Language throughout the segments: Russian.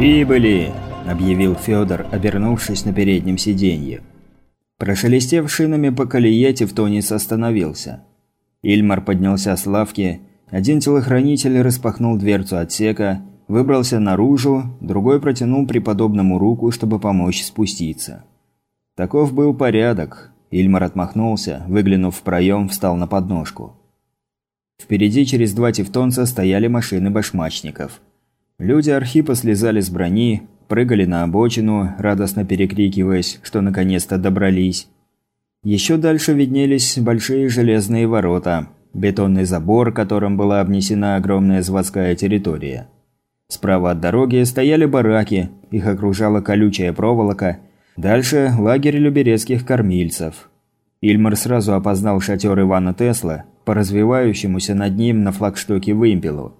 «Прибыли!» – объявил Федор, обернувшись на переднем сиденье. Прошелестев шинами по колее, Тевтонец остановился. Ильмар поднялся с лавки, один телохранитель распахнул дверцу отсека, выбрался наружу, другой протянул преподобному руку, чтобы помочь спуститься. Таков был порядок. Ильмар отмахнулся, выглянув в проем, встал на подножку. Впереди через два тевтонца стояли машины башмачников. Люди Архипа слезали с брони, прыгали на обочину, радостно перекрикиваясь, что наконец-то добрались. Еще дальше виднелись большие железные ворота, бетонный забор, которым была обнесена огромная заводская территория. Справа от дороги стояли бараки, их окружала колючая проволока, дальше лагерь люберецких кормильцев. Ильмар сразу опознал шатер Ивана Тесла по развивающемуся над ним на флагштоке вымпелу.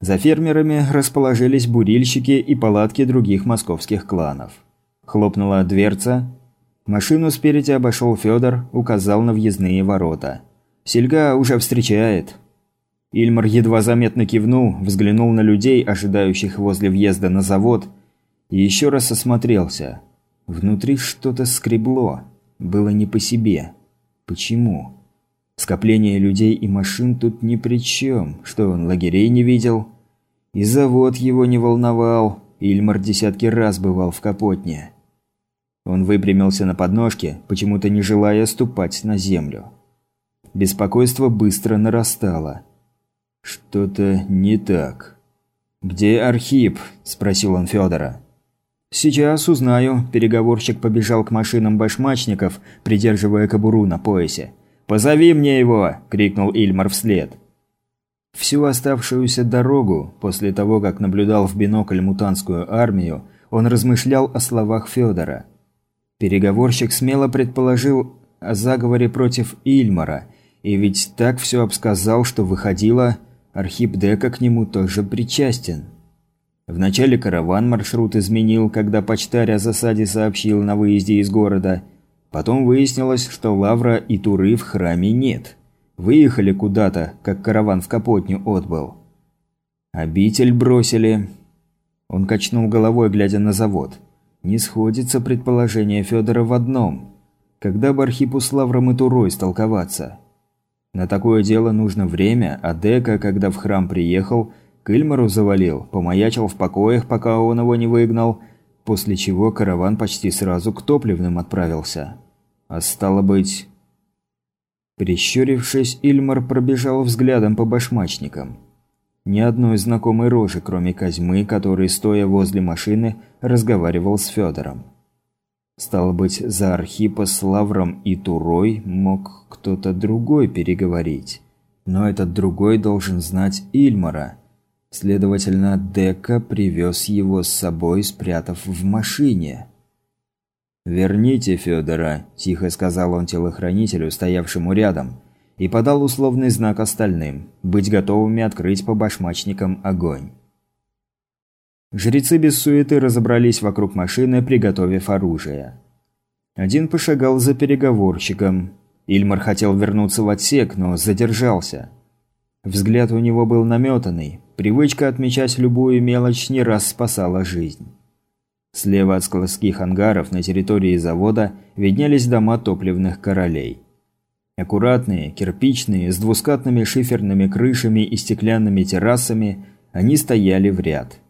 За фермерами расположились бурильщики и палатки других московских кланов. Хлопнула дверца. Машину спереди обошел Федор, указал на въездные ворота. «Сельга уже встречает». Ильмар едва заметно кивнул, взглянул на людей, ожидающих возле въезда на завод, и еще раз осмотрелся. Внутри что-то скребло. Было не по себе. Почему? Скопление людей и машин тут ни при чем. Что он, лагерей не видел? И завод его не волновал. Ильмар десятки раз бывал в Капотне. Он выпрямился на подножке, почему-то не желая ступать на землю. Беспокойство быстро нарастало. Что-то не так. «Где Архип?» – спросил он Федора. «Сейчас узнаю», – переговорщик побежал к машинам башмачников, придерживая кобуру на поясе. «Позови мне его!» – крикнул Ильмар вслед. Всю оставшуюся дорогу, после того, как наблюдал в бинокль мутанскую армию, он размышлял о словах Федора. Переговорщик смело предположил о заговоре против Ильмара, и ведь так все обсказал, что выходило, Архип Дека к нему тоже причастен. Вначале караван маршрут изменил, когда почтарь о засаде сообщил на выезде из города – Потом выяснилось, что Лавра и Туры в храме нет. Выехали куда-то, как караван в Капотню отбыл. Обитель бросили. Он качнул головой, глядя на завод. Не сходится предположение Федора в одном. Когда бы Архипу с Лавром и Турой столковаться? На такое дело нужно время, а Дека, когда в храм приехал, к Ильмару завалил, помаячил в покоях, пока он его не выгнал, после чего караван почти сразу к топливным отправился. А стало быть... Прищурившись, Ильмар пробежал взглядом по башмачникам. Ни одной знакомой рожи, кроме Козьмы, который, стоя возле машины, разговаривал с Федором. Стало быть, за Архипа с Лавром и Турой мог кто-то другой переговорить. Но этот другой должен знать Ильмара – Следовательно, Дека привез его с собой, спрятав в машине. «Верните Федора», – тихо сказал он телохранителю, стоявшему рядом, и подал условный знак остальным – быть готовыми открыть по башмачникам огонь. Жрецы без суеты разобрались вокруг машины, приготовив оружие. Один пошагал за переговорщиком. Ильмар хотел вернуться в отсек, но задержался. Взгляд у него был наметанный, Привычка отмечать любую мелочь не раз спасала жизнь. Слева от складских ангаров на территории завода виднелись дома топливных королей. Аккуратные, кирпичные, с двускатными шиферными крышами и стеклянными террасами, они стояли в ряд.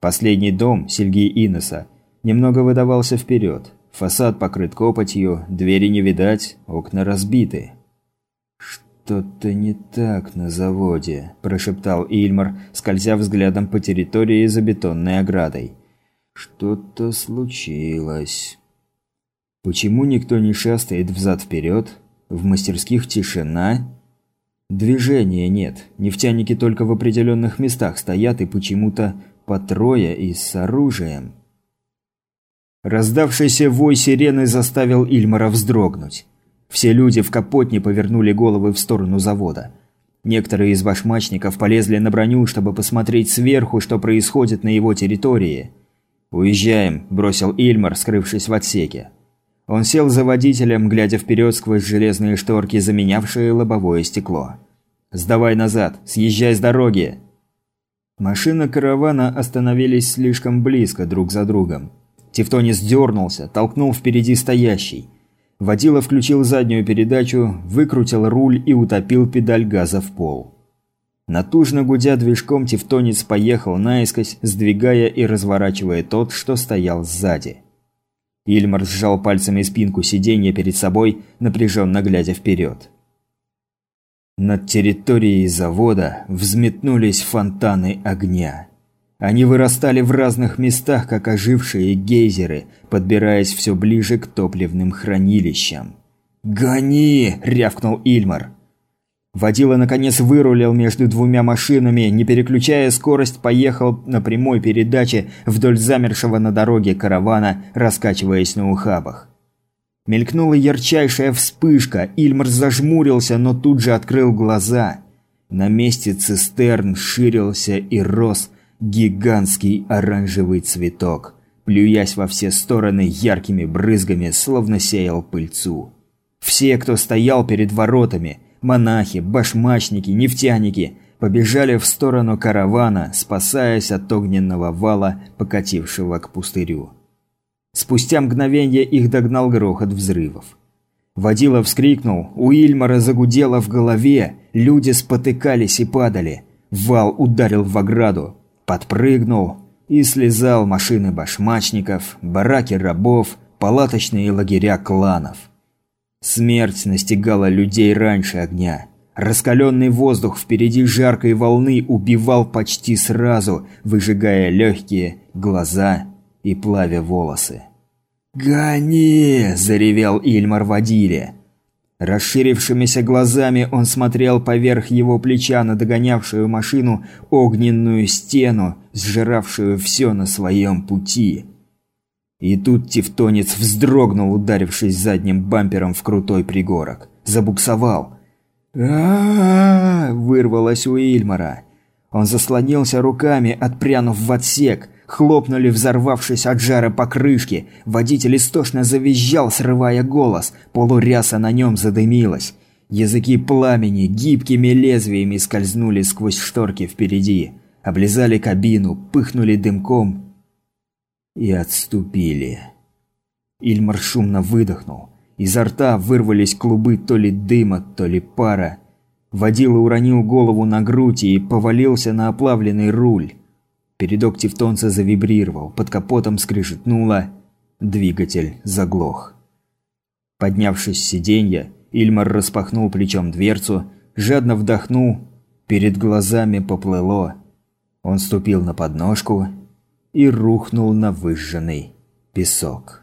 Последний дом, Сельги Иноса, немного выдавался вперед. Фасад покрыт копотью, двери не видать, окна разбиты. «Что-то не так на заводе», – прошептал Ильмар, скользя взглядом по территории за бетонной оградой. «Что-то случилось». «Почему никто не шастает взад-вперед? В мастерских тишина?» «Движения нет. Нефтяники только в определенных местах стоят и почему-то по трое и с оружием». Раздавшийся вой сирены заставил Ильмара вздрогнуть. Все люди в капотне повернули головы в сторону завода. Некоторые из башмачников полезли на броню, чтобы посмотреть сверху, что происходит на его территории. «Уезжаем», – бросил Ильмар, скрывшись в отсеке. Он сел за водителем, глядя вперед сквозь железные шторки, заменявшие лобовое стекло. «Сдавай назад! Съезжай с дороги!» Машина каравана остановились слишком близко друг за другом. Тевтонис дернулся, толкнул впереди стоящий. Водила включил заднюю передачу, выкрутил руль и утопил педаль газа в пол. Натужно гудя движком, Тевтонец поехал наискось, сдвигая и разворачивая тот, что стоял сзади. Ильмар сжал пальцами спинку сиденья перед собой, напряженно глядя вперед. Над территорией завода взметнулись фонтаны огня. Они вырастали в разных местах, как ожившие гейзеры, подбираясь все ближе к топливным хранилищам. «Гони!» – рявкнул Ильмар. Водила, наконец, вырулил между двумя машинами, не переключая скорость, поехал на прямой передаче вдоль замершего на дороге каравана, раскачиваясь на ухабах. Мелькнула ярчайшая вспышка, Ильмар зажмурился, но тут же открыл глаза. На месте цистерн ширился и рос гигантский оранжевый цветок, плюясь во все стороны яркими брызгами, словно сеял пыльцу. Все, кто стоял перед воротами, монахи, башмачники, нефтяники, побежали в сторону каравана, спасаясь от огненного вала, покатившего к пустырю. Спустя мгновение их догнал грохот взрывов. Водила вскрикнул, у Ильмара загудело в голове, люди спотыкались и падали. Вал ударил в ограду, подпрыгнул и слезал машины башмачников, бараки рабов, палаточные лагеря кланов. Смерть настигала людей раньше огня. Раскаленный воздух впереди жаркой волны убивал почти сразу, выжигая легкие, глаза и плавя волосы. «Гони!» – заревел Ильмар Вадиле. Расширившимися глазами он смотрел поверх его плеча на догонявшую машину огненную стену, сжиравшую все на своем пути. И тут тевтонец вздрогнул, ударившись задним бампером в крутой пригорок. Забуксовал. а, вырвалось у Ильмара. Он заслонился руками, отпрянув в отсек – Хлопнули, взорвавшись от жара покрышки. Водитель истошно завизжал, срывая голос. Полуряса на нем задымилась. Языки пламени гибкими лезвиями скользнули сквозь шторки впереди. Облизали кабину, пыхнули дымком и отступили. Ильмар шумно выдохнул. Изо рта вырвались клубы то ли дыма, то ли пара. Водила уронил голову на грудь и повалился на оплавленный руль. Передок тевтонца завибрировал, под капотом скрижетнуло, двигатель заглох. Поднявшись с сиденья, Ильмар распахнул плечом дверцу, жадно вдохнул, перед глазами поплыло. Он ступил на подножку и рухнул на выжженный песок.